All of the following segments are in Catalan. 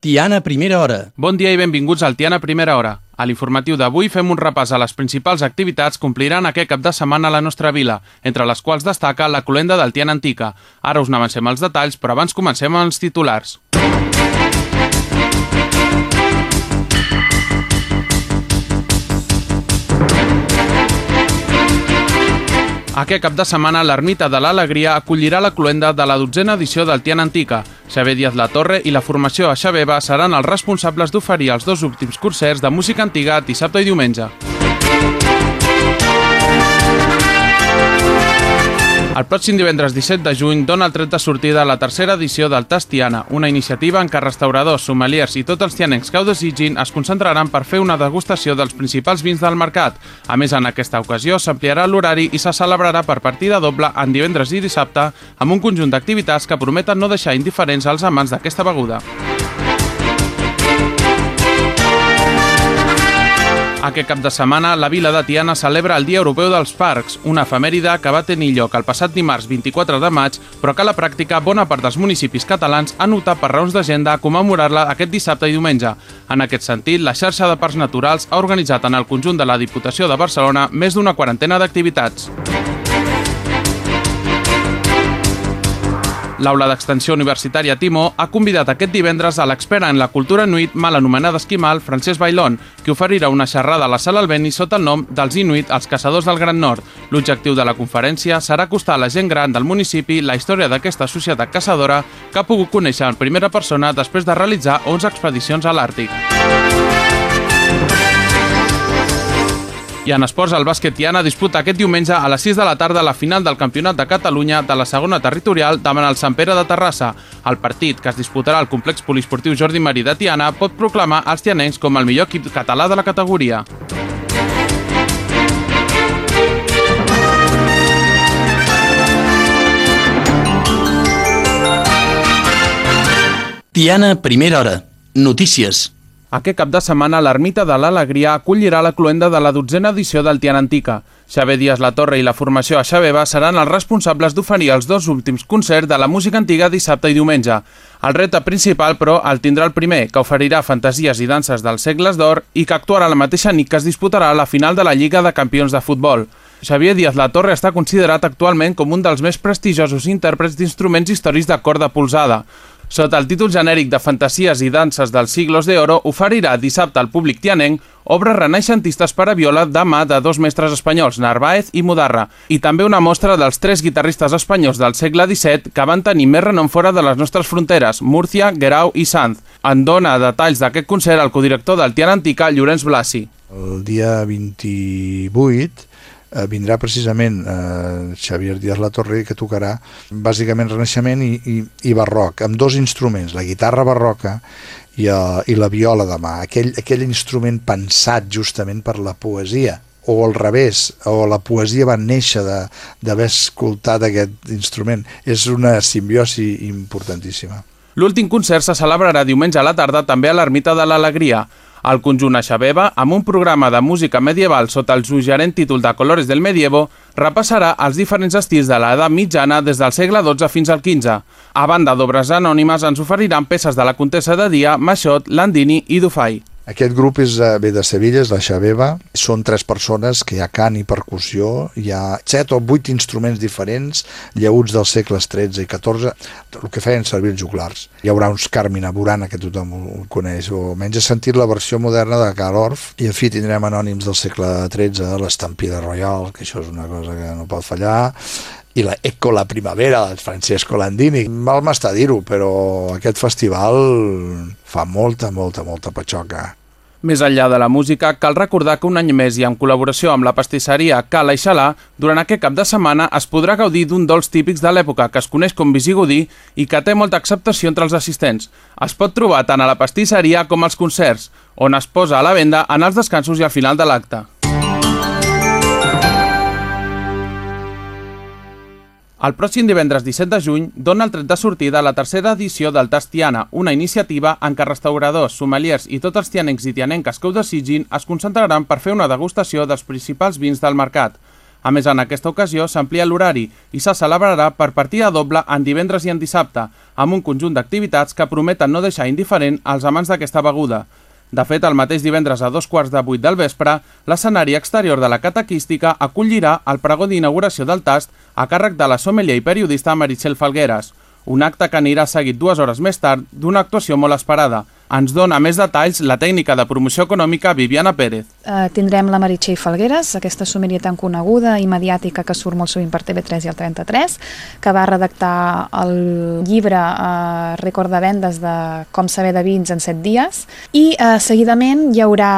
Tiana Primera Hora. Bon dia i benvinguts al Tiana Primera Hora. A l'informatiu d'avui fem un repàs a les principals activitats que ompliran aquest cap de setmana a la nostra vila, entre les quals destaca la cloenda del Tiana Antica. Ara us n'avancem els detalls, però abans comencem amb els titulars. Aquest cap de setmana l'Ermita de l'Alegria acollirà la cloenda de la dotzena edició del Tiana Antica. Xavier Díaz La Torre i la formació Xaveva seran els responsables d'oferir els dos últims concerts de música antiga dissabte i diumenge. El pròxim divendres 17 de juny dona el tret de sortida a la tercera edició del Tastiana, una iniciativa en què restauradors, sommeliers i tots els tianencs que ho desitgin es concentraran per fer una degustació dels principals vins del mercat. A més, en aquesta ocasió s'ampliarà l'horari i se celebrarà per partida doble en divendres i dissabte amb un conjunt d'activitats que prometen no deixar indiferents als amants d'aquesta beguda. Aquest cap de setmana, la vila de Tiana celebra el Dia Europeu dels Parcs, una efemèride que va tenir lloc el passat dimarts 24 de maig, però que a la pràctica bona part dels municipis catalans han optat per raons d'agenda a commemorar-la aquest dissabte i diumenge. En aquest sentit, la xarxa de parcs naturals ha organitzat en el conjunt de la Diputació de Barcelona més d'una quarantena d'activitats. L'aula d'extensió universitària Timó ha convidat aquest divendres a l'expert en la cultura nuit mal anomenada esquimal, Francesc Bailón, que oferirà una xerrada a la sala Albeni sota el nom dels Inuit, els caçadors del Gran Nord. L'objectiu de la conferència serà acostar a la gent gran del municipi la història d'aquesta societat caçadora que ha pogut conèixer en primera persona després de realitzar 11 expedicions a l'Àrtic. I en esports, el bàsquet Tiana disputa aquest diumenge a les 6 de la tarda la final del Campionat de Catalunya de la segona territorial davant el Sant Pere de Terrassa. El partit, que es disputarà al complex poliesportiu Jordi Marí de Tiana, pot proclamar els tianencs com el millor equip català de la categoria. Tiana Primera Hora. Notícies. Aquest cap de setmana, l'Ermita de l'Alegria acollirà la cloenda de la dotzena edició del Tiana Antica. Xavier Díaz La Torre i la formació a Xaveva seran els responsables d'oferir els dos últims concerts de la música antiga dissabte i diumenge. El repte principal, però, el tindrà el primer, que oferirà fantasies i danses dels segles d'or i que actuarà la mateixa nit que es disputarà la final de la Lliga de Campions de Futbol. Xavier Díaz La Torre està considerat actualment com un dels més prestigiosos intèrprets d'instruments històrics de corda polsada. Sota el títol genèric de Fantasies i danses dels siglos de oro, oferirà dissabte al públic tianenc obres renaixentistes per a viola de mà de dos mestres espanyols, Narváez i Mudarra, i també una mostra dels tres guitarristes espanyols del segle XVII que van tenir més renom fora de les nostres fronteres, Múrcia, Guerau i Sanz. En dona detalls d'aquest concert el codirector del Tiana Antica, Llorenç Blasi. El dia 28 eh, vindrà precisament eh, Xavier Díaz La Torre que tocarà bàsicament Renaixement i, i, i Barroc, amb dos instruments, la guitarra barroca i, uh, i la viola de mà, aquell, aquell instrument pensat justament per la poesia o al revés, o la poesia va néixer d'haver escoltat aquest instrument. És una simbiosi importantíssima. L'últim concert se celebrarà diumenge a la tarda també a l'Ermita de l'Alegria. El conjunt a Xaveva, amb un programa de música medieval sota el suggerent títol de Colores del Medievo, repassarà els diferents estils de l'edat mitjana des del segle XII fins al XV. A banda d'obres anònimes, ens oferiran peces de la Contessa de Dia, Maixot, Landini i Dufai. Aquest grup és, eh, ve de Sevilla, és la Xaveva. Són tres persones que hi ha cant i percussió, hi ha set o vuit instruments diferents, lleuts dels segles XIII i XIV, el que feien servir els juglars. Hi haurà uns Carmina Burana, que tothom ho coneix, o menys ha sentit la versió moderna de Carl Orff, i en fi, tindrem anònims del segle XIII, l'Estampida Royal, que això és una cosa que no pot fallar, i la Eco la Primavera, del Francesco Landini. Mal m'està dir-ho, però aquest festival fa molta, molta, molta patxoca. Més enllà de la música, cal recordar que un any més i en col·laboració amb la pastisseria Cala i Xalà, durant aquest cap de setmana es podrà gaudir d'un dolç típics de l'època que es coneix com visigodí i que té molta acceptació entre els assistents. Es pot trobar tant a la pastisseria com als concerts, on es posa a la venda en els descansos i al final de l'acte. El pròxim divendres 17 de juny dona el tret de sortida a la tercera edició del Tastiana, una iniciativa en què restauradors, sommeliers i tots els tianencs i tianenques que ho desitgin es concentraran per fer una degustació dels principals vins del mercat. A més, en aquesta ocasió s'amplia l'horari i se celebrarà per partida doble en divendres i en dissabte, amb un conjunt d'activitats que prometen no deixar indiferent als amants d'aquesta beguda. De fet, el mateix divendres a dos quarts de vuit del vespre, l'escenari exterior de la catequística acollirà el pregó d'inauguració del tast a càrrec de la sommelier i periodista Meritxell Falgueres, un acte que anirà seguit dues hores més tard d'una actuació molt esperada, ens dona més detalls la tècnica de promoció econòmica Viviana Pérez. Uh, tindrem la Meritxell Falgueres, aquesta someria tan coneguda i mediàtica que surt molt sovint per TV3 i el 33, que va redactar el llibre uh, Rècord de vendes de Com saber de vins en 7 dies i uh, seguidament hi haurà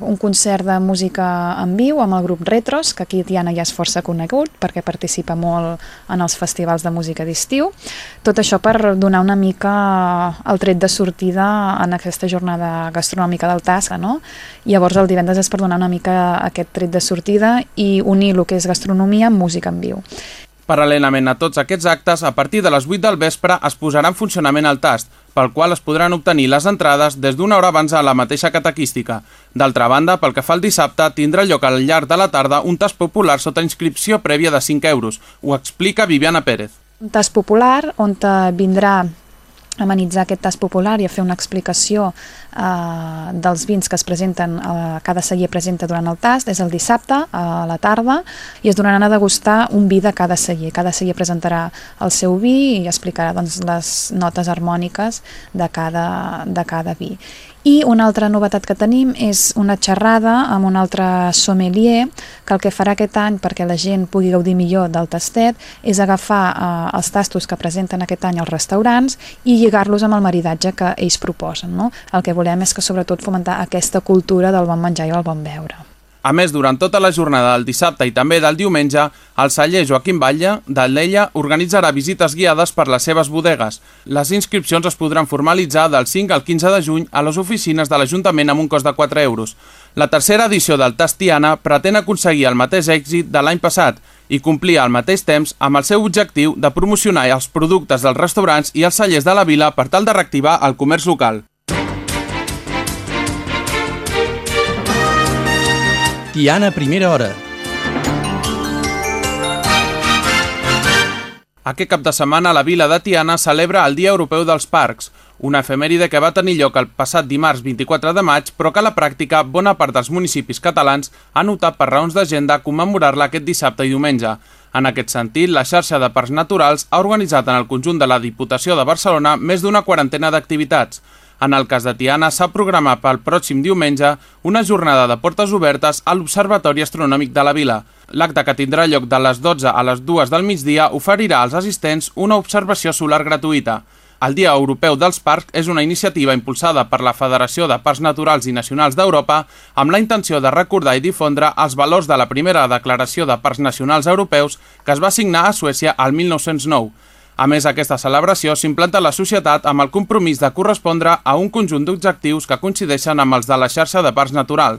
uh, un concert de música en viu amb el grup Retros, que aquí Tiana ja és força conegut perquè participa molt en els festivals de música d'estiu. Tot això per donar una mica el tret de sortida en aquesta jornada gastronòmica del Tasca, no? Llavors el divendres és per donar una mica aquest tret de sortida i unir el que és gastronomia amb música en viu. Paral·lelament a tots aquests actes, a partir de les 8 del vespre es posarà en funcionament el tast, pel qual es podran obtenir les entrades des d'una hora abans a la mateixa catequística. D'altra banda, pel que fa al dissabte, tindrà lloc al llarg de la tarda un tast popular sota inscripció prèvia de 5 euros. Ho explica Viviana Pérez. Un tast popular on vindrà amenitzar aquest tast popular i a fer una explicació eh, dels vins que es presenten, eh, cada celler presenta durant el tast, és el dissabte a la tarda i es donaran a degustar un vi de cada celler. Cada celler presentarà el seu vi i explicarà doncs, les notes harmòniques de cada, de cada vi. I una altra novetat que tenim és una xerrada amb un altre sommelier que el que farà aquest any perquè la gent pugui gaudir millor del tastet és agafar eh, els tastos que presenten aquest any als restaurants i lligar-los amb el maridatge que ells proposen. No? El que volem és que sobretot fomentar aquesta cultura del bon menjar i el bon beure. A més, durant tota la jornada del dissabte i també del diumenge, el celler Joaquim Batlle d'Alella organitzarà visites guiades per les seves bodegues. Les inscripcions es podran formalitzar del 5 al 15 de juny a les oficines de l'Ajuntament amb un cost de 4 euros. La tercera edició del Tastiana pretén aconseguir el mateix èxit de l'any passat i complir al mateix temps amb el seu objectiu de promocionar els productes dels restaurants i els cellers de la vila per tal de reactivar el comerç local. Tiana Primera Hora. Aquest cap de setmana la vila de Tiana celebra el Dia Europeu dels Parcs, una efemèride que va tenir lloc el passat dimarts 24 de maig, però que a la pràctica bona part dels municipis catalans han optat per raons d'agenda commemorar-la aquest dissabte i diumenge. En aquest sentit, la xarxa de parcs naturals ha organitzat en el conjunt de la Diputació de Barcelona més d'una quarantena d'activitats. En el cas de Tiana, s'ha programat pel pròxim diumenge una jornada de portes obertes a l'Observatori Astronòmic de la Vila. L'acte que tindrà lloc de les 12 a les 2 del migdia oferirà als assistents una observació solar gratuïta. El Dia Europeu dels Parcs és una iniciativa impulsada per la Federació de Parcs Naturals i Nacionals d'Europa amb la intenció de recordar i difondre els valors de la primera declaració de Parcs Nacionals Europeus que es va signar a Suècia al 1909. A més, aquesta celebració s'implanta la societat amb el compromís de correspondre a un conjunt d'objectius que coincideixen amb els de la xarxa de parcs naturals.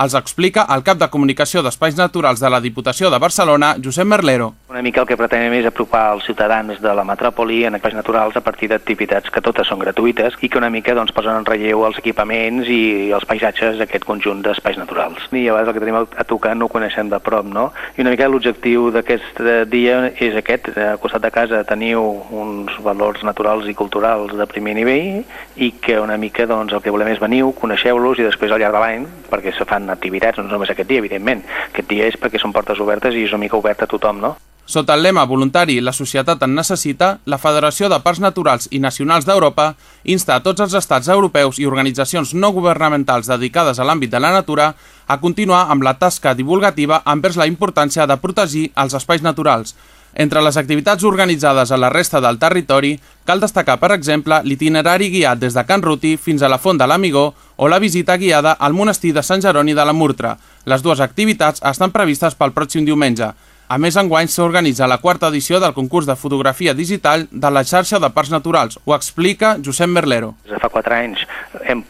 Els explica el cap de comunicació d'Espais Naturals de la Diputació de Barcelona, Josep Merlero. Una mica el que pretenem és apropar els ciutadans de la metròpoli en espais naturals a partir d'activitats que totes són gratuïtes i que una mica doncs, posen en relleu els equipaments i els paisatges d'aquest conjunt d'espais naturals. I a el que tenim a tocar no ho coneixem de prop, no? I una mica l'objectiu d'aquest dia és aquest, al costat de casa teniu uns valors naturals i culturals de primer nivell i que una mica doncs, el que volem és veniu, coneixeu-los i després al llarg de l'any, perquè se fan activitats, no només aquest dia, evidentment. Aquest dia és perquè són portes obertes i és una mica oberta a tothom, no? Sota el lema Voluntari la societat en necessita, la Federació de Parcs Naturals i Nacionals d'Europa insta a tots els estats europeus i organitzacions no governamentals dedicades a l'àmbit de la natura a continuar amb la tasca divulgativa envers la importància de protegir els espais naturals, entre les activitats organitzades a la resta del territori, cal destacar, per exemple, l'itinerari guiat des de Can Ruti fins a la Font de l'Amigó o la visita guiada al monestir de Sant Jeroni de la Murtra. Les dues activitats estan previstes pel pròxim diumenge. A més, enguany s'organitza la quarta edició del concurs de fotografia digital de la xarxa de Parcs Naturals. Ho explica Josep Merlero. Fa quatre anys hem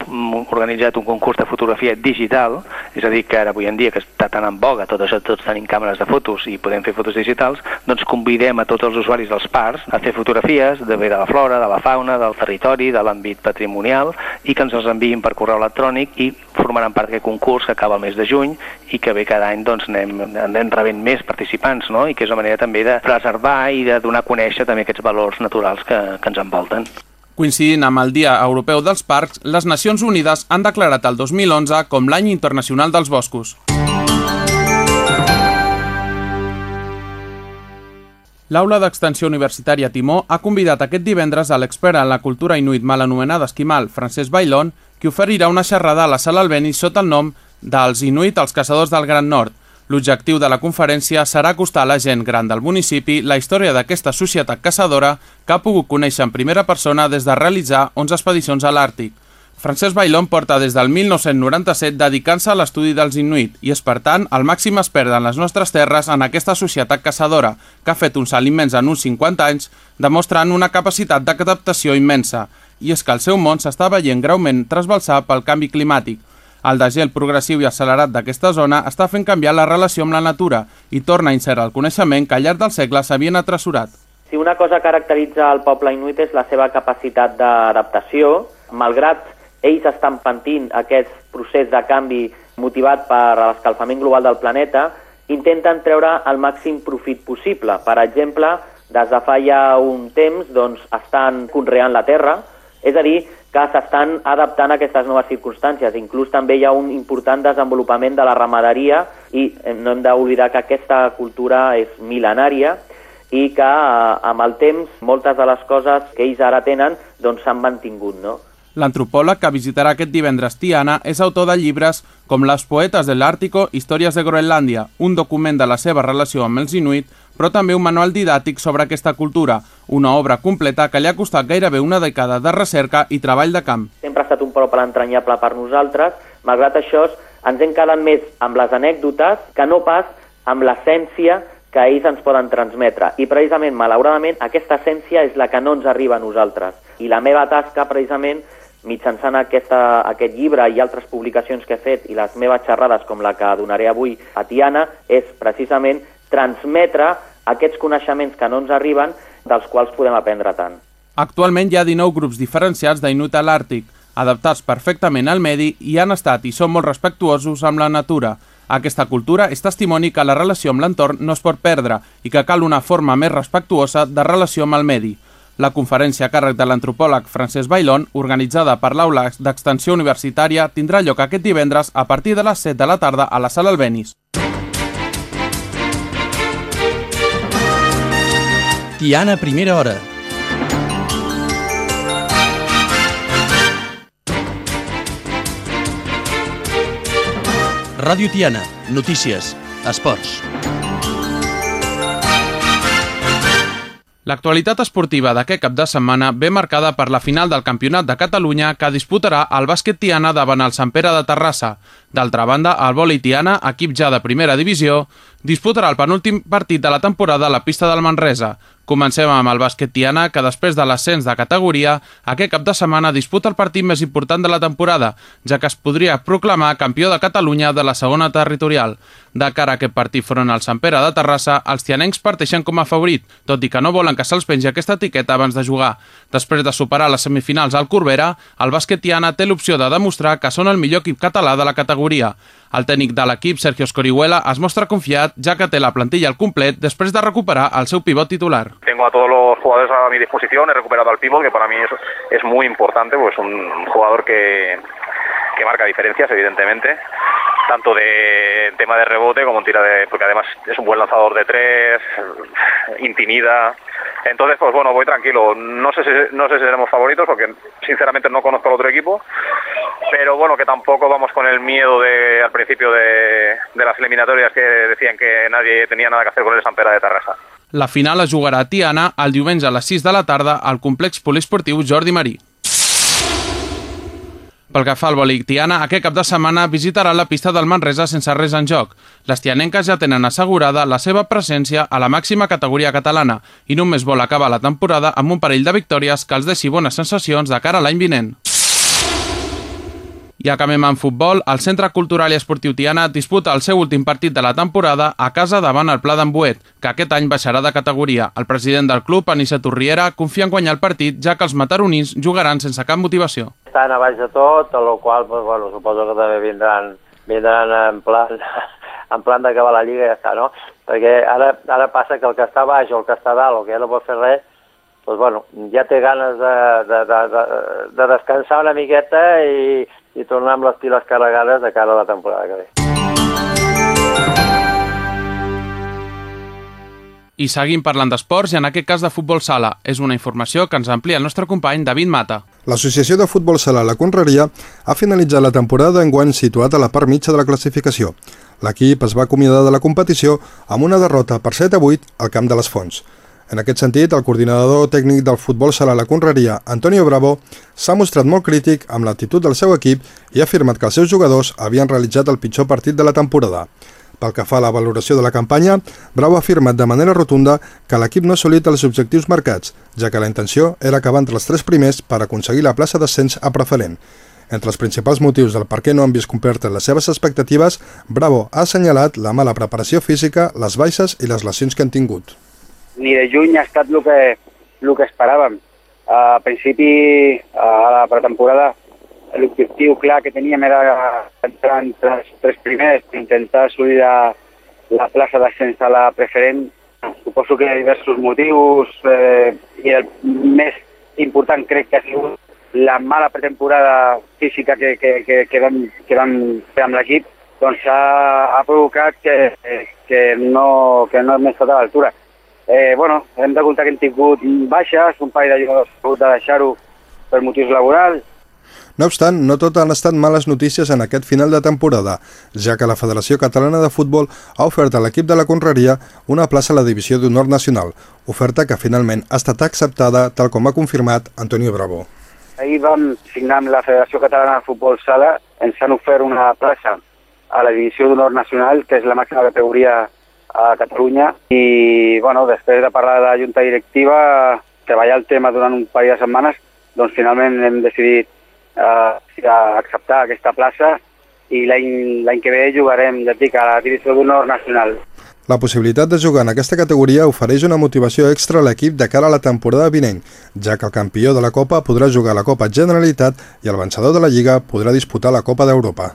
organitzat un concurs de fotografia digital, és a dir, que ara avui en dia que està tan en boga, tot això, tots tenim càmeres de fotos i podem fer fotos digitals, doncs convidem a tots els usuaris dels parcs a fer fotografies de bé de la flora, de la fauna, del territori, de l'àmbit patrimonial i que ens els enviïn per correu electrònic i formaran part d'aquest concurs que acaba el mes de juny i que bé cada any doncs, anem, anem rebent més participants no? i que és una manera també de preservar i de donar a conèixer també aquests valors naturals que, que ens envolten. Coincidint amb el Dia Europeu dels Parcs, les Nacions Unides han declarat el 2011 com l'any internacional dels boscos. L'Aula d'Extensió Universitària Timó ha convidat aquest divendres a l'expert en la cultura inuit mal anomenada esquimal, Francesc Bailón, que oferirà una xerrada a la sala Albeni sota el nom dels Inuit als Caçadors del Gran Nord. L'objectiu de la conferència serà acostar a la gent gran del municipi la història d'aquesta societat caçadora que ha pogut conèixer en primera persona des de realitzar 11 expedicions a l'Àrtic. Francesc Bailón porta des del 1997 dedicant-se a l'estudi dels Inuit i és, per tant, el màxim expert en les nostres terres en aquesta societat caçadora, que ha fet un salt immens en uns 50 anys, demostrant una capacitat d'adaptació immensa. I és que el seu món s'està veient greument trasbalsar pel canvi climàtic. El degel progressiu i accelerat d'aquesta zona està fent canviar la relació amb la natura i torna a inserir el coneixement que al llarg dels segles s'havien atresorat. Si una cosa caracteritza el poble inuit és la seva capacitat d'adaptació, malgrat ells estan patint aquest procés de canvi motivat per l'escalfament global del planeta, intenten treure el màxim profit possible. Per exemple, des de fa ja un temps doncs, estan conreant la terra, és a dir, que s'estan adaptant a aquestes noves circumstàncies. Inclús també hi ha un important desenvolupament de la ramaderia i no hem d'oblidar que aquesta cultura és mil·lenària i que eh, amb el temps moltes de les coses que ells ara tenen doncs s'han mantingut. No? L'antropòleg que visitarà aquest divendres Tiana és autor de llibres com Les poetes de l'Àrtico, Històries de Groenlàndia, un document de la seva relació amb els inuit, però també un manual didàctic sobre aquesta cultura, una obra completa que li ha costat gairebé una dècada de recerca i treball de camp. Sempre ha estat un poble entranyable per nosaltres, malgrat això ens hem quedat més amb les anècdotes que no pas amb l'essència que ells ens poden transmetre. I precisament, malauradament, aquesta essència és la que no ens arriba a nosaltres. I la meva tasca, precisament, mitjançant aquesta, aquest llibre i altres publicacions que he fet i les meves xerrades com la que donaré avui a Tiana és precisament transmetre aquests coneixements que no ens arriben dels quals podem aprendre tant. Actualment hi ha 19 grups diferenciats d'Inut a l'Àrtic, adaptats perfectament al medi i han estat i són molt respectuosos amb la natura. Aquesta cultura és testimoni que la relació amb l'entorn no es pot perdre i que cal una forma més respectuosa de relació amb el medi. La conferència a càrrec de l'antropòleg Francesc Bailón, organitzada per l'Aula d'Extensió Universitària, tindrà lloc aquest divendres a partir de les 7 de la tarda a la Sala Albenis. Tiana, primera hora. Ràdio Tiana, notícies, esports. L'actualitat esportiva d'aquest cap de setmana ve marcada per la final del Campionat de Catalunya que disputarà el bàsquet Tiana davant el Sant Pere de Terrassa. D'altra banda, el vòlei Tiana, equip ja de primera divisió, disputarà el penúltim partit de la temporada a la pista del Manresa. Comencem amb el bàsquet Tiana, que després de l'ascens de categoria, aquest cap de setmana disputa el partit més important de la temporada, ja que es podria proclamar campió de Catalunya de la segona territorial. De cara a aquest partit front al Sant Pere de Terrassa, els tianencs parteixen com a favorit, tot i que no volen que se'ls pengi aquesta etiqueta abans de jugar. Després de superar les semifinals al Corbera, el bàsquet Tiana té l'opció de demostrar que són el millor equip català de la categoria. El tècnic de l'equip, Sergio Escorihuela, es mostra confiat ja que té la plantilla al complet després de recuperar el seu pivot titular. Tengo a todos los jugadores a mi disposición, he recuperado al pivot, que para mí es, es muy importante, pues un jugador que, que marca diferencias, evidentemente, tanto de tema de rebote como en tira de... porque además es un buen lanzador de tres, intimida. Entonces, pues bueno, voy tranquilo. No sé si, no sé si seremos favoritos porque sinceramente no conozco al otro equipo, pero bueno, que tampoco vamos con el miedo de al principio de, de las eliminatorias que decían que nadie tenía nada que hacer con el Sampera de Tarrasa. La final es jugarà a Tiana el diumenge a les 6 de la tarda al complex poliesportiu Jordi Marí. Pel que fa al vòlei Tiana, aquest cap de setmana visitarà la pista del Manresa sense res en joc. Les tianenques ja tenen assegurada la seva presència a la màxima categoria catalana i només vol acabar la temporada amb un parell de victòries que els deixi bones sensacions de cara a l'any vinent. I acabem en futbol. El Centre Cultural i Esportiu Tiana disputa el seu últim partit de la temporada a casa davant el Pla d'Embuet, que aquest any baixarà de categoria. El president del club, Anissa Torriera, confia en guanyar el partit, ja que els mataronins jugaran sense cap motivació. Estan a baix de tot, a lo qual pues, bueno, suposo que també vindran, vindran en plan, en plan d'acabar la lliga i ja està, no? Perquè ara, ara passa que el que està baix o el que està dalt o que ja no pot fer res, doncs, bueno, ja té ganes de, de, de, de, de descansar una miqueta i, i tornar amb les piles carregades de cara a la temporada que ve. I seguim parlant d'esports i en aquest cas de futbol sala. És una informació que ens amplia el nostre company David Mata. L'Associació de Futbol Sala La Conreria ha finalitzat la temporada enguany situat a la part mitja de la classificació. L'equip es va acomiadar de la competició amb una derrota per 7 a 8 al camp de les Fonts. En aquest sentit, el coordinador tècnic del futbol sala la Conreria, Antonio Bravo, s'ha mostrat molt crític amb l'actitud del seu equip i ha afirmat que els seus jugadors havien realitzat el pitjor partit de la temporada. Pel que fa a la valoració de la campanya, Bravo ha afirmat de manera rotunda que l'equip no ha assolit els objectius marcats, ja que la intenció era acabar entre els tres primers per aconseguir la plaça d'ascens a preferent. Entre els principals motius del per què no han vist complertes les seves expectatives, Bravo ha assenyalat la mala preparació física, les baixes i les lesions que han tingut ni de juny ha estat el que, el que esperàvem. A principi, a la pretemporada, l'objectiu clar que teníem era entrar entre els tres primers, intentar assolir la, la plaça d'ascens a la preferent. Suposo que hi ha diversos motius eh, i el més important crec que ha sigut la mala pretemporada física que, que, que, que, vam, que vam fer amb l'equip doncs ha, ha provocat que, que, no, que no hem estat a l'altura. Eh, bueno, hem de comptar que hem tingut baixes, un parell de jugadors ha hagut de deixar-ho per motius laborals. No obstant, no tot han estat males notícies en aquest final de temporada, ja que la Federació Catalana de Futbol ha ofert a l'equip de la Conreria una plaça a la Divisió d'Honor Nacional, oferta que finalment ha estat acceptada, tal com ha confirmat Antonio Bravo. Ahir vam signar amb la Federació Catalana de Futbol Sala, ens han ofert una plaça a la Divisió d'Honor Nacional, que és la màxima categoria a Catalunya i bueno, després de parlar de la Junta Directiva, treballar el tema durant un parell de setmanes, doncs finalment hem decidit eh, acceptar aquesta plaça i l'any que ve jugarem, ja dic, a la Divisió d'Honor Nacional. La possibilitat de jugar en aquesta categoria ofereix una motivació extra a l'equip de cara a la temporada vinent, ja que el campió de la Copa podrà jugar la Copa Generalitat i el vencedor de la Lliga podrà disputar la Copa d'Europa.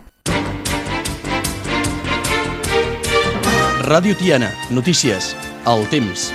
Ràdio Tiana, notícies, el temps.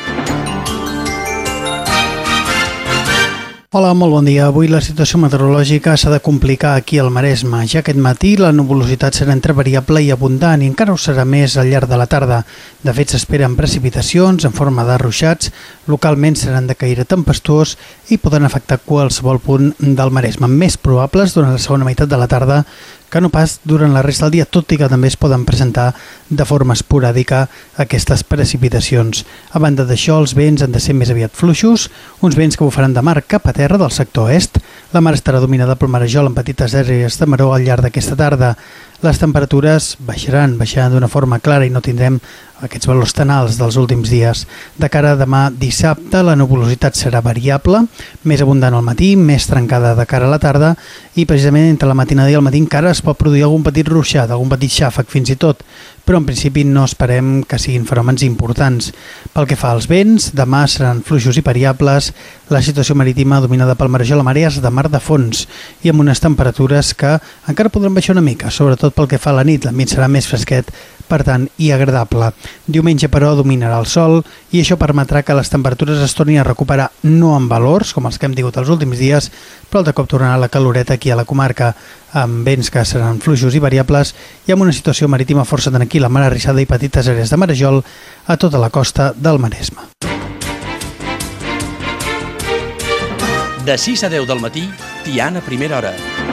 Hola, molt bon dia. Avui la situació meteorològica s'ha de complicar aquí al Maresme. Ja aquest matí la nuvolositat serà entre variable i abundant i encara ho serà més al llarg de la tarda. De fet, s'esperen precipitacions en forma de ruixats, localment seran de caire tempestuós i poden afectar qualsevol punt del Maresme, més probables durant la segona meitat de la tarda que no pas durant la resta del dia, tot i que també es poden presentar de forma esporàdica aquestes precipitacions. A banda d'això, els vents han de ser més aviat fluixos, uns vents que bufaran de mar cap a terra del sector est. La mar estarà dominada pel marejol en petites àrees de maró al llarg d'aquesta tarda. Les temperatures baixaran, baixaran d'una forma clara i no tindrem aquests valors tan alts dels últims dies. De cara a demà dissabte, la nuvolositat serà variable, més abundant al matí, més trencada de cara a la tarda i precisament entre la matinada i el matí encara es pot produir algun petit ruixat, algun petit xàfec fins i tot, però en principi no esperem que siguin fenòmens importants. Pel que fa als vents, demà seran fluixos i variables, la situació marítima dominada pel marejol a marees de mar de fons i amb unes temperatures que encara podran baixar una mica, sobretot pel que fa a la nit, l'ambient serà més fresquet per tant, i agradable. Diumenge, però, dominarà el sol i això permetrà que les temperatures es tornin a recuperar no en valors, com els que hem tingut els últims dies, però de cop tornarà la caloreta aquí a la comarca, amb vents que seran fluixos i variables i amb una situació marítima força tranquil·la, mar arrissada i petites àrees de marejol a tota la costa del Maresme. De 6 a 10 del matí, Tiana Primera Hora.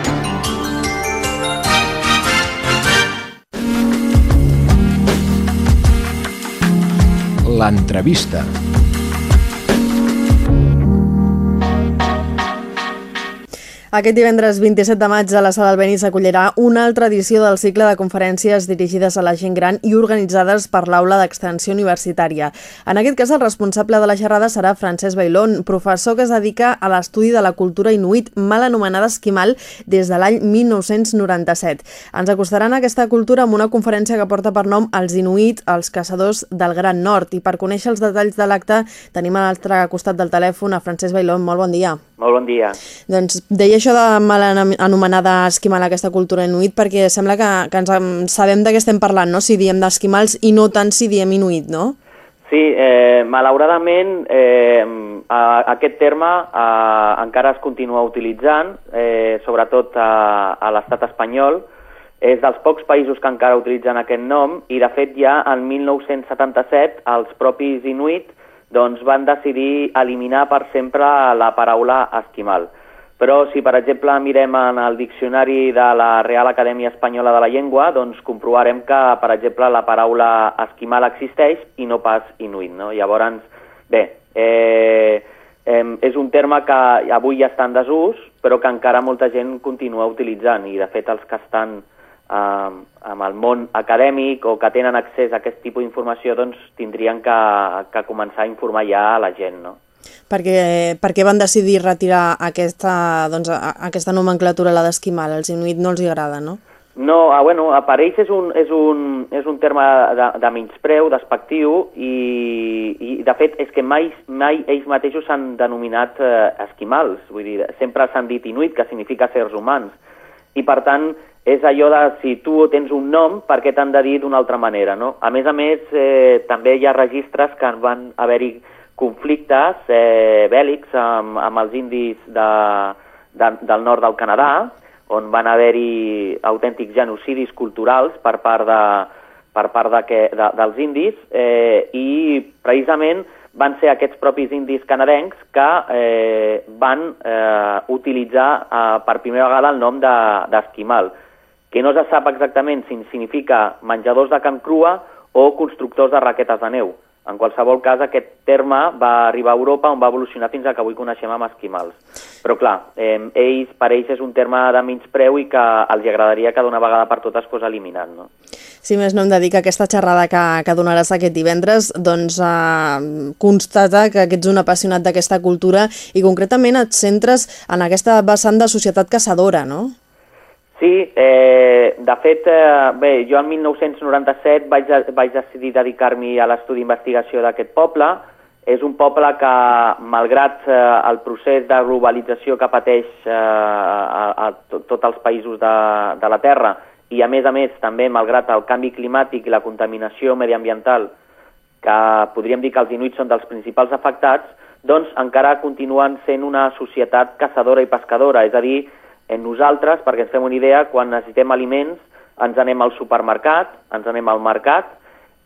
L'entrevista. Aquest divendres 27 de maig a la Sala Albéniz s'acollirà una altra edició del cicle de conferències dirigides a la gent gran i organitzades per l'Aula d'Extensió Universitària. En aquest cas, el responsable de la xerrada serà Francesc Bailón, professor que es dedica a l'estudi de la cultura inuit mal anomenada esquimal des de l'any 1997. Ens acostaran a aquesta cultura amb una conferència que porta per nom Els Inuit, els caçadors del Gran Nord. I per conèixer els detalls de l'acte tenim a l'altre costat del telèfon a Francesc Bailón. Molt bon dia. Molt bon dia. Doncs deia això de mal anomenada esquimal aquesta cultura inuit perquè sembla que, que ens sabem de què estem parlant, no? si diem d'esquimals i no tant si diem inuit, no? Sí, eh, malauradament eh, a, aquest terme eh, encara es continua utilitzant, eh, sobretot a, a l'estat espanyol, és dels pocs països que encara utilitzen aquest nom i de fet ja en 1977 els propis inuit doncs, van decidir eliminar per sempre la paraula esquimal. Però si, per exemple, mirem en el diccionari de la Real Acadèmia Espanyola de la Llengua, doncs comprovarem que, per exemple, la paraula esquimal existeix i no pas inuit. No? Llavors, bé, eh, eh, és un terme que avui ja està en desús, però que encara molta gent continua utilitzant i, de fet, els que estan eh, amb el món acadèmic o que tenen accés a aquest tipus d'informació doncs tindrien que, que començar a informar ja a la gent, no? Perquè, per què van decidir retirar aquesta, doncs, aquesta nomenclatura, la d'esquimal? Els inuit no els agrada, no? No, ah, bueno, ells és un, és un, és un terme de, de menyspreu, despectiu, i, i de fet és que mai, mai ells mateixos s'han denominat eh, esquimals, vull dir, sempre s'han dit inuit, que significa sers humans, i per tant és allò de si tu tens un nom, per què t'han de dir d'una altra manera, no? A més a més, eh, també hi ha registres que van haver-hi conflictes eh, bèl·lics amb, amb els indis de, de, del nord del Canadà, on van haver-hi autèntics genocidis culturals per part, de, per part de que, de, dels indis, eh, i precisament van ser aquests propis indis canadencs que eh, van eh, utilitzar eh, per primera vegada el nom d'esquimal. De, que no se sap exactament si significa menjadors de camp crua o constructors de raquetes de neu. En qualsevol cas, aquest terme va arribar a Europa on va evolucionar fins a que avui coneixem amb esquimals. Però clar, eh, ells, per ells és un terme de menyspreu i que els agradaria que d'una vegada per totes fos eliminat. No? Si més no em dedica aquesta xerrada que, que donaràs aquest divendres, doncs eh, constata que ets un apassionat d'aquesta cultura i concretament et centres en aquesta vessant de societat caçadora, no? Sí, eh, de fet, eh, bé, jo en 1997 vaig, vaig decidir dedicar-m'hi a l'estudi d'investigació d'aquest poble. És un poble que, malgrat eh, el procés de globalització que pateix eh, a, a tots els països de, de la Terra, i a més a més també malgrat el canvi climàtic i la contaminació mediambiental, que podríem dir que els inuits són dels principals afectats, doncs encara continuen sent una societat caçadora i pescadora, és a dir, en nosaltres, perquè ens fem una idea, quan necessitem aliments ens anem al supermercat, ens anem al mercat,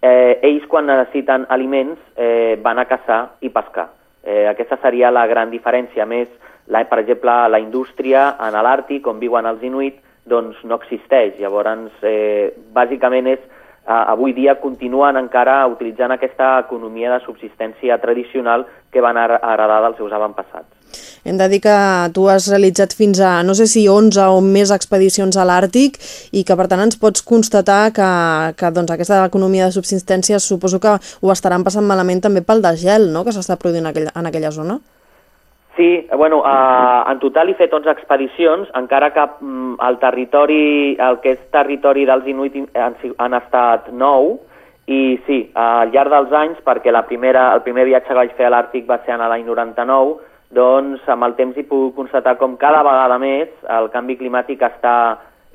eh, ells quan necessiten aliments eh, van a caçar i pescar. Eh, aquesta seria la gran diferència. A més, la, per exemple, la indústria en l'Àrtic, on viuen els inuit, doncs no existeix. Llavors, eh, bàsicament és, eh, avui dia continuen encara utilitzant aquesta economia de subsistència tradicional que van heredar dels seus avantpassats. Hem de dir que tu has realitzat fins a, no sé si 11 o més expedicions a l'Àrtic i que per tant ens pots constatar que, que doncs, aquesta economia de subsistència suposo que ho estaran passant malament també pel desgel no? que s'està produint en aquella, en aquella zona. Sí, bueno, uh, en total he fet 11 expedicions, encara que um, el territori, el que és territori dels Inuit han, han estat 9, i sí, al llarg dels anys, perquè la primera, el primer viatge que vaig fer a l'Àrtic va ser en l'any 99, doncs amb el temps hi puc constatar com cada vegada més el canvi climàtic està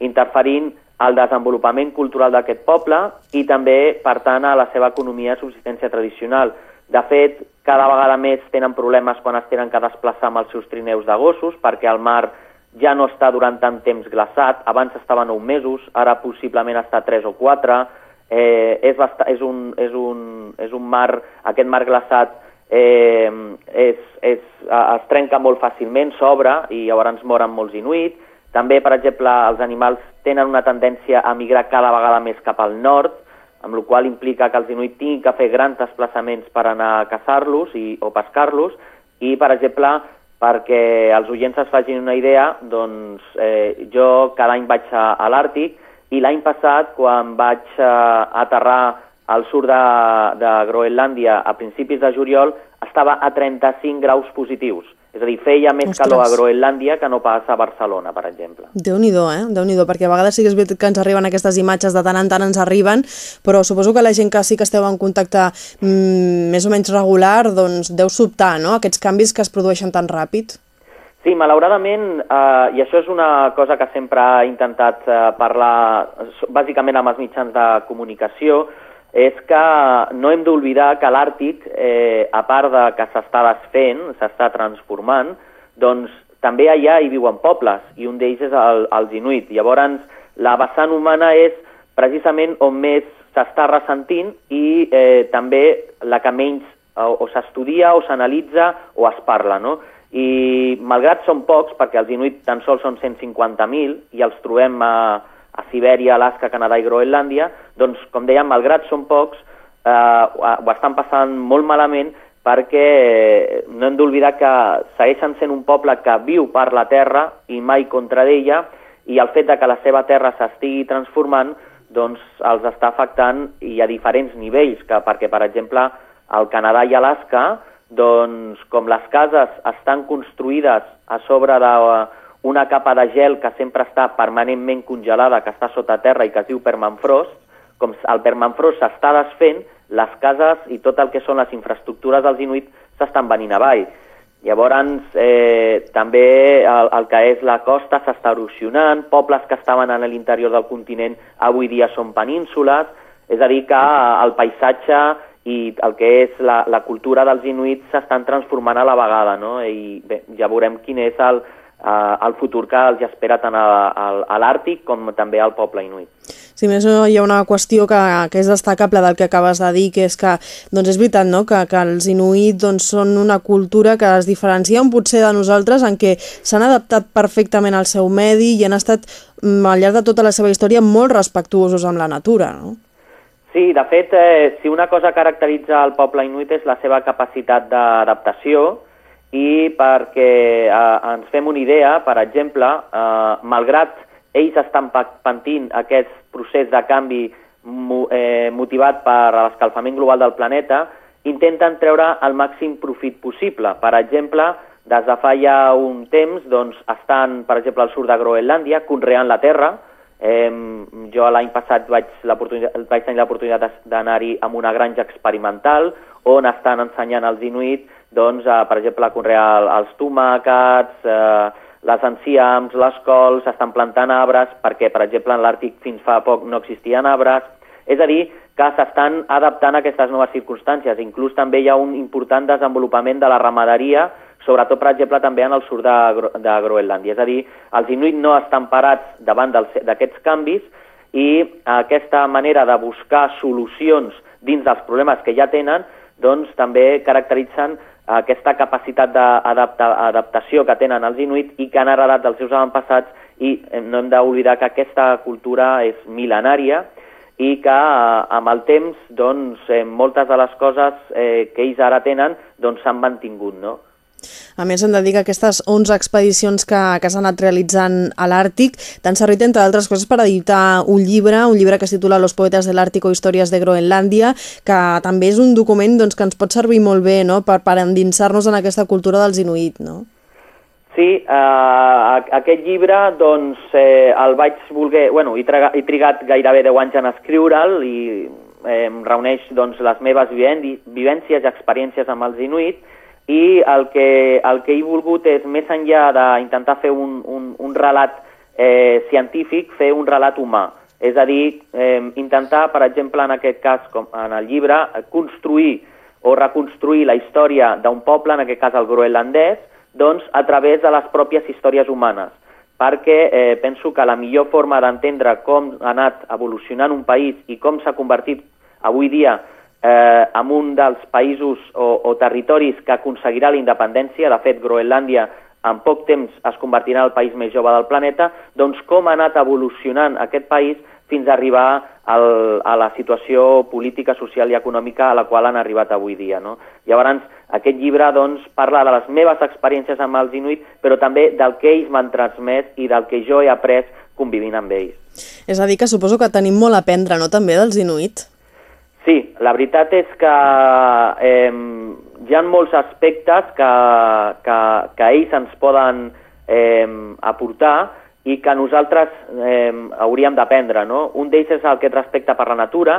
interferint al desenvolupament cultural d'aquest poble i també, per tant, a la seva economia de subsistència tradicional. De fet, cada vegada més tenen problemes quan es tenen que desplaçar amb els seus trineus de gossos perquè el mar ja no està durant tant temps glaçat, abans estava 9 mesos, ara possiblement està 3 o 4, eh, és, és, un, és, un, és un mar, aquest mar glaçat eh, és, és, es trenca molt fàcilment, s'obre i llavors moren molts inuit. També, per exemple, els animals tenen una tendència a migrar cada vegada més cap al nord, amb la qual implica que els inuit tinguin que fer grans desplaçaments per anar a caçar-los o pescar-los, i, per exemple, perquè els oients es facin una idea, doncs eh, jo cada any vaig a, a l'Àrtic i l'any passat, quan vaig eh, aterrar al sud de, de Groenlàndia a principis de juliol, estava a 35 graus positius. És a dir, feia més Ostres. calor a Groenlàndia que no pas a Barcelona, per exemple. Déu-n'hi-do, eh? déu nhi perquè a vegades sí que és veritat que ens arriben aquestes imatges, de tant en tant ens arriben, però suposo que la gent que sí que esteu en contacte mm, més o menys regular, doncs deu sobtar, no?, aquests canvis que es produeixen tan ràpid. Sí, malauradament, eh, i això és una cosa que sempre he intentat eh, parlar bàsicament amb els mitjans de comunicació, és que no hem d'oblidar que l'Àrtic, eh, a part de que s'està desfent, s'està transformant, doncs també allà hi viuen pobles, i un d'ells és el, els inuit. Llavors, la vessant humana és precisament on més s'està ressentint i eh, també la que menys o, o s'estudia o s'analitza o es parla, no? I malgrat són pocs, perquè els inuit tan sols són 150.000 i els trobem a, a Sibèria, Alaska, Canadà i Groenlàndia, doncs, com dèiem, malgrat són pocs, eh, ho estan passant molt malament perquè no hem d'oblidar que segueixen sent un poble que viu per la terra i mai contra d'ella, i el fet de que la seva terra s'estigui transformant doncs els està afectant i a diferents nivells, que, perquè, per exemple, al Canadà i Alaska, doncs, com les cases estan construïdes a sobre d'una capa de gel que sempre està permanentment congelada, que està sota terra i que es diu permafrost, com el permafrost s'està desfent, les cases i tot el que són les infraestructures dels inuit s'estan venint avall. Llavors, eh, també el, el que és la costa s'està erosionant, pobles que estaven a l'interior del continent avui dia són penínsules, és a dir, que el paisatge i el que és la, la cultura dels inuits s'estan transformant a la vegada, no? I bé, ja veurem quin és el, eh, el futur que els espera tant a, a, a l'Àrtic com també al poble inuit. Si més no, hi ha una qüestió que, que és destacable del que acabes de dir, que és que, doncs és veritat, no?, que, que els inuit doncs, són una cultura que es diferencien potser de nosaltres en què s'han adaptat perfectament al seu medi i han estat, mm, al llarg de tota la seva història, molt respectuosos amb la natura, no? Sí, de fet, eh, si una cosa caracteritza el poble inuit és la seva capacitat d'adaptació i perquè eh, ens fem una idea, per exemple, eh, malgrat ells estan pa- patint aquest procés de canvi mo, eh, motivat per l'escalfament global del planeta, intenten treure el màxim profit possible. Per exemple, des de fa ja un temps, doncs, estan, per exemple, al sud de Groenlàndia, conreant la terra, Eh, jo l'any passat vaig, vaig tenir l'oportunitat d'anar-hi amb una granja experimental on estan ensenyant als inuit, doncs, a, per exemple, conrear el- els tomàquets, eh, les enciams, les cols, estan plantant arbres, perquè, per exemple, en l'Àrtic fins fa poc no existien arbres. És a dir, que s'estan adaptant a aquestes noves circumstàncies. Inclús també hi ha un important desenvolupament de la ramaderia, sobretot, per exemple, també en el sud de, Gro de Groenlàndia. És a dir, els inuit no estan parats davant d'aquests canvis i aquesta manera de buscar solucions dins dels problemes que ja tenen doncs també caracteritzen aquesta capacitat d'adaptació que tenen els inuit i que han heredat dels seus avantpassats i eh, no hem d'oblidar que aquesta cultura és mil·lenària i que eh, amb el temps doncs, eh, moltes de les coses eh, que ells ara tenen doncs s'han mantingut, no? A més, hem de dir que aquestes 11 expedicions que, que s'han anat realitzant a l'Àrtic t'han servit, entre altres coses, per editar un llibre, un llibre que es titula Los poetes de l'Àrtico, històries de Groenlàndia, que també és un document doncs, que ens pot servir molt bé no? per, per endinsar-nos en aquesta cultura dels inuit, no? Sí, eh, aquest llibre doncs, eh, el vaig voler... Bueno, he, he trigat gairebé 10 anys en escriure'l i eh, em reuneix doncs, les meves vivències i experiències amb els inuit i el que, el que he volgut és, més enllà d'intentar fer un, un, un relat eh, científic, fer un relat humà. És a dir, eh, intentar, per exemple, en aquest cas, com en el llibre, eh, construir o reconstruir la història d'un poble, en aquest cas el groenlandès, doncs a través de les pròpies històries humanes perquè eh, penso que la millor forma d'entendre com ha anat evolucionant un país i com s'ha convertit avui dia eh, en un dels països o, o territoris que aconseguirà la independència, de fet Groenlàndia en poc temps es convertirà en el país més jove del planeta, doncs com ha anat evolucionant aquest país fins a arribar el, a la situació política, social i econòmica a la qual han arribat avui dia. No? Llavors, aquest llibre doncs, parla de les meves experiències amb els inuit, però també del que ells m'han transmès i del que jo he après convivint amb ells. És a dir, que suposo que tenim molt a aprendre, no?, també dels inuit. Sí, la veritat és que eh, hi ha molts aspectes que, que, que ells ens poden eh, aportar, i que nosaltres eh, hauríem d'aprendre. No? Un d'ells és el que respecta per la natura,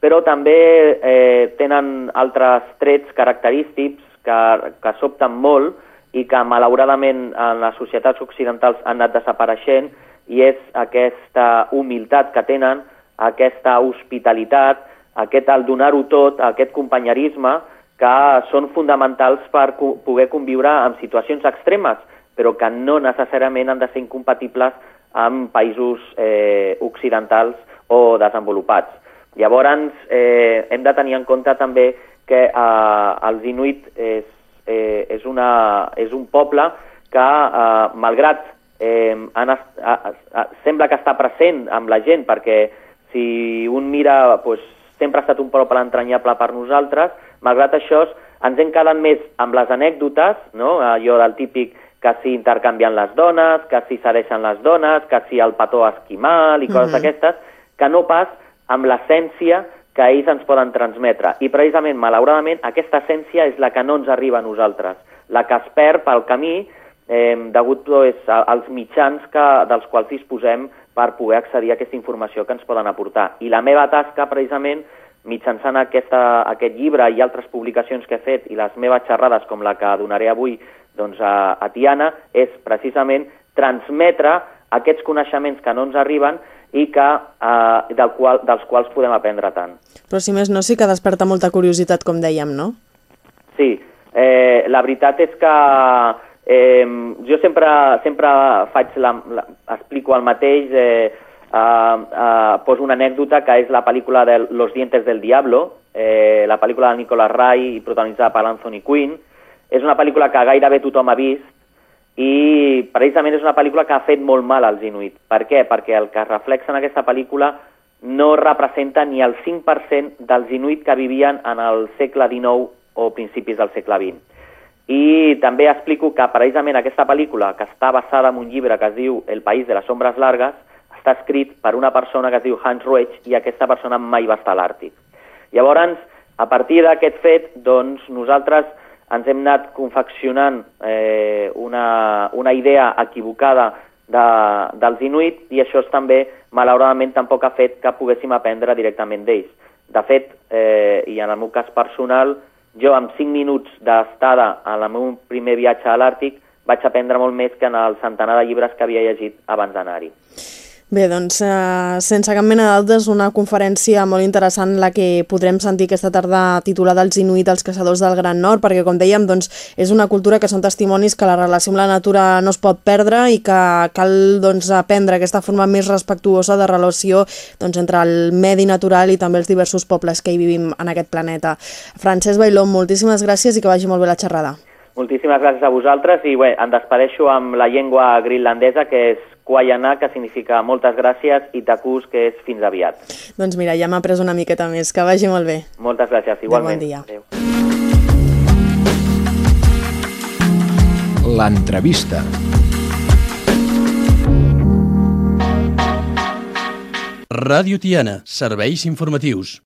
però també eh, tenen altres trets característics que, que sobten molt i que malauradament en les societats occidentals han anat desapareixent i és aquesta humilitat que tenen, aquesta hospitalitat, aquest el donar-ho tot, aquest companyerisme, que són fonamentals per poder conviure en situacions extremes, però que no necessàriament han de ser incompatibles amb països eh, occidentals o desenvolupats. Llavors, eh, hem de tenir en compte també que eh, els inuit és, eh, és, una, és un poble que, eh, malgrat eh, han, a, a, sembla que està present amb la gent, perquè si un mira, pues, sempre ha estat un poble entranyable per nosaltres, malgrat això ens hem quedat més amb les anècdotes, no? allò del típic que si intercanvien les dones, que si cedeixen les dones, que si el petó esquimal i coses uh -huh. d'aquestes, que no pas amb l'essència que ells ens poden transmetre. I precisament, malauradament, aquesta essència és la que no ens arriba a nosaltres, la que es perd pel camí eh, degut pues, als mitjans que, dels quals disposem per poder accedir a aquesta informació que ens poden aportar. I la meva tasca, precisament, mitjançant aquesta, aquest llibre i altres publicacions que he fet i les meves xerrades, com la que donaré avui doncs, a, a Tiana és precisament transmetre aquests coneixements que no ens arriben i que, eh, del qual, dels quals podem aprendre tant. Però si més no, sí que desperta molta curiositat, com dèiem, no? Sí, eh, la veritat és que eh, jo sempre, sempre faig la, la, explico el mateix, eh, eh, eh, poso una anècdota que és la pel·lícula de Los dientes del diablo, eh, la pel·lícula de Nicolas Ray protagonitzada per Anthony Quinn, és una pel·lícula que gairebé tothom ha vist i precisament és una pel·lícula que ha fet molt mal als inuit. Per què? Perquè el que reflexa en aquesta pel·lícula no representa ni el 5% dels inuit que vivien en el segle XIX o principis del segle XX. I també explico que precisament aquesta pel·lícula, que està basada en un llibre que es diu El país de les ombres largues, està escrit per una persona que es diu Hans Roech i aquesta persona mai va estar a l'Àrtic. Llavors, a partir d'aquest fet, doncs, nosaltres ens hem anat confeccionant eh, una, una idea equivocada de, dels inuit i això també, malauradament, tampoc ha fet que poguéssim aprendre directament d'ells. De fet, eh, i en el meu cas personal, jo amb 5 minuts d'estada en el meu primer viatge a l'Àrtic vaig aprendre molt més que en el centenar de llibres que havia llegit abans d'anar-hi. Bé, doncs, eh, sense cap mena d'altres, una conferència molt interessant la que podrem sentir aquesta tarda titulada Els Inuit, els caçadors del Gran Nord, perquè, com dèiem, doncs, és una cultura que són testimonis que la relació amb la natura no es pot perdre i que cal doncs, aprendre aquesta forma més respectuosa de relació doncs, entre el medi natural i també els diversos pobles que hi vivim en aquest planeta. Francesc Bailón, moltíssimes gràcies i que vagi molt bé la xerrada. Moltíssimes gràcies a vosaltres i bé, em despedeixo amb la llengua grinlandesa, que és Quayana, que significa moltes gràcies, i Takus, que és fins aviat. Doncs mira, ja m'ha pres una miqueta més. Que vagi molt bé. Moltes gràcies, igualment. bon dia. Adéu. L'entrevista. Ràdio Tiana, serveis informatius.